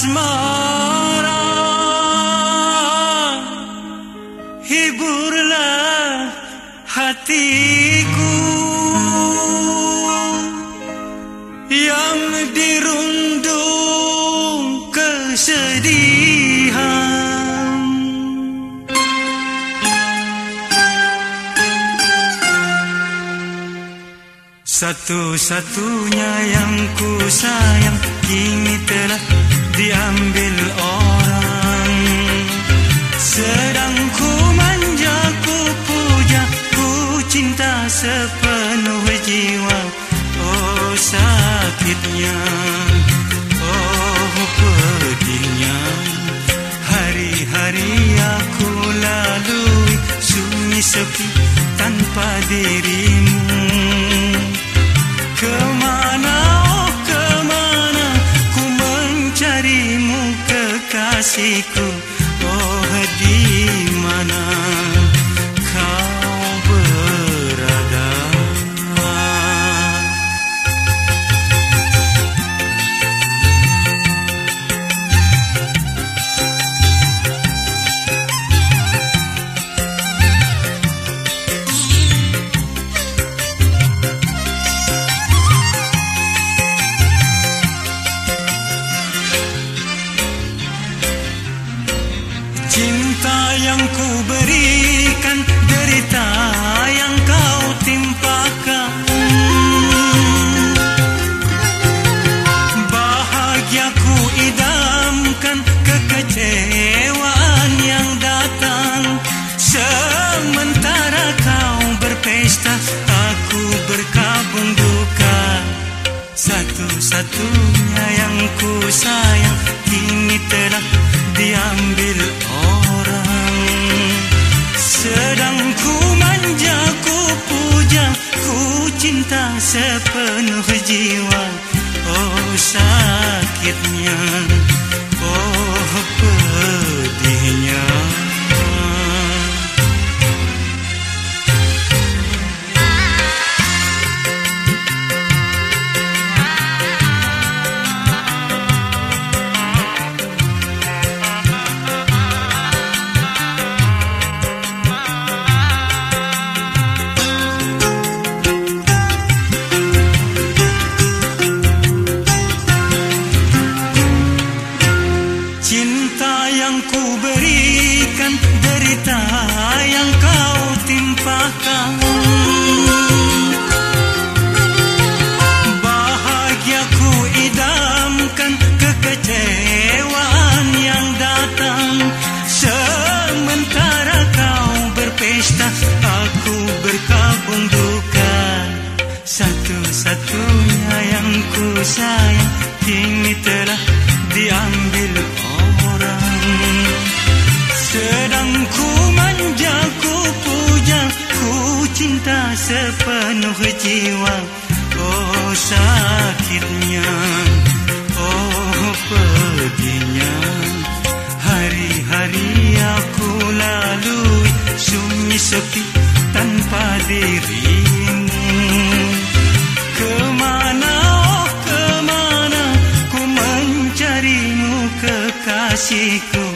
asmara. Hiburlah hatiku. Yang dirundung kesedihan. Satu-satunya yang ku sayang Kini telah diambil orang. Sedang ku manja, ku puja Ku cinta sepenuh jiwa. Oh sakitnya. Oh pedihnya. Hari-hari aku lalui Sunyi sepi tanpa dirimu kekasihku Cinta yang ku berikan Derita yang kau timpakan. Bahagia ku idamkan Kekecewaan yang datang. Sementara kau berpesta Aku berkabung duka. Satu-satunya yang ku sayang Kini telah diambil orang. Sedang ku manja, ku puja Ku cinta sepenuh jiwa. Oh sakitnya sayang Kini telah diambil orang. Sedang ku manja, ku puja Ku cinta sepenuh jiwa. Oh sakitnya Oh pedihnya Hari-hari aku lalui Sunyi sepi tanpa dirimu chico.